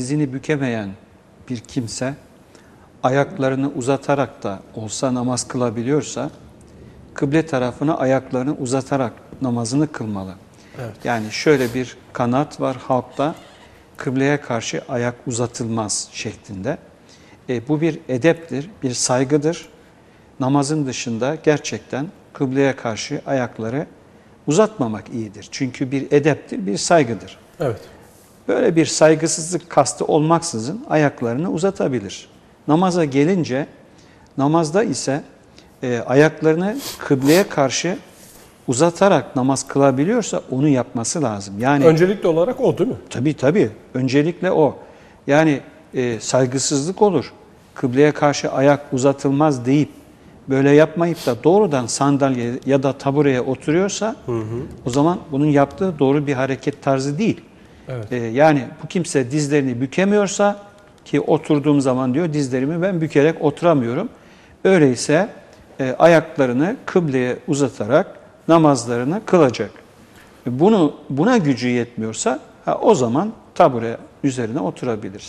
dizini bükemeyen bir kimse ayaklarını uzatarak da olsa namaz kılabiliyorsa kıble tarafına ayaklarını uzatarak namazını kılmalı. Evet. Yani şöyle bir kanat var halkta kıbleye karşı ayak uzatılmaz şeklinde. E, bu bir edeptir, bir saygıdır. Namazın dışında gerçekten kıbleye karşı ayakları uzatmamak iyidir. Çünkü bir edeptir, bir saygıdır. Evet. Böyle bir saygısızlık kastı olmaksızın ayaklarını uzatabilir. Namaza gelince, namazda ise e, ayaklarını kıbleye karşı uzatarak namaz kılabiliyorsa onu yapması lazım. Yani Öncelikli olarak o değil mi? Tabii tabii. Öncelikle o. Yani e, saygısızlık olur. Kıbleye karşı ayak uzatılmaz deyip böyle yapmayıp da doğrudan sandalye ya da tabureye oturuyorsa o zaman bunun yaptığı doğru bir hareket tarzı değil. Evet. E, yani bu kimse dizlerini bükemiyorsa ki oturduğum zaman diyor dizlerimi ben bükerek oturamıyorum. Öyleyse e, ayaklarını kıbleye uzatarak namazlarını kılacak. Bunu buna gücü yetmiyorsa ha, o zaman tabure üzerine oturabilir.